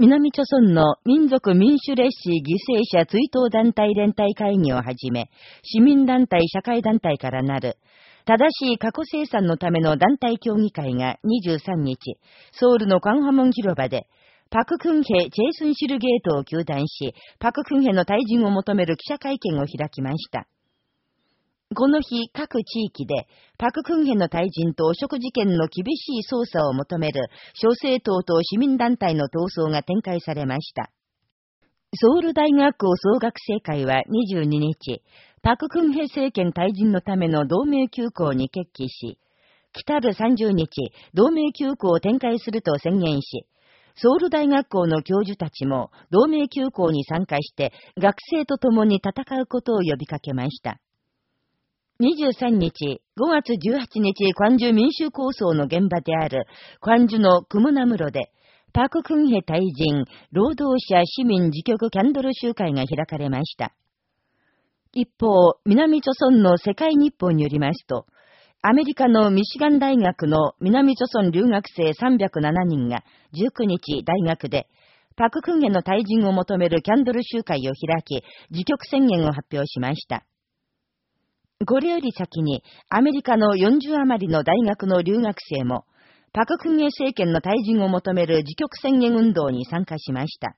南朝村の民族民主列士犠牲者追悼団体連帯会議をはじめ、市民団体社会団体からなる、正しい過去生産のための団体協議会が23日、ソウルのカンハモン広場で、パククンヘ・チェイスンシルゲートを求断し、パククンヘの退陣を求める記者会見を開きました。この日、各地域で、パククンヘの退陣と汚職事件の厳しい捜査を求める、小政党と市民団体の闘争が展開されました。ソウル大学校総学生会は22日、パククンヘ政権退陣のための同盟休校に決起し、来たる30日、同盟休校を展開すると宣言し、ソウル大学校の教授たちも同盟休校に参加して学生と共に戦うことを呼びかけました。23日、5月18日、関中民衆構想の現場である、関中のクムナムロで、パククンヘ退陣、労働者市民自局キャンドル集会が開かれました。一方、南朝村の世界日報によりますと、アメリカのミシガン大学の南朝村留学生307人が19日大学で、パククンヘの退陣を求めるキャンドル集会を開き、自局宣言を発表しました。これより先に、アメリカの40余りの大学の留学生も、パククンゲ政権の退陣を求める自局宣言運動に参加しました。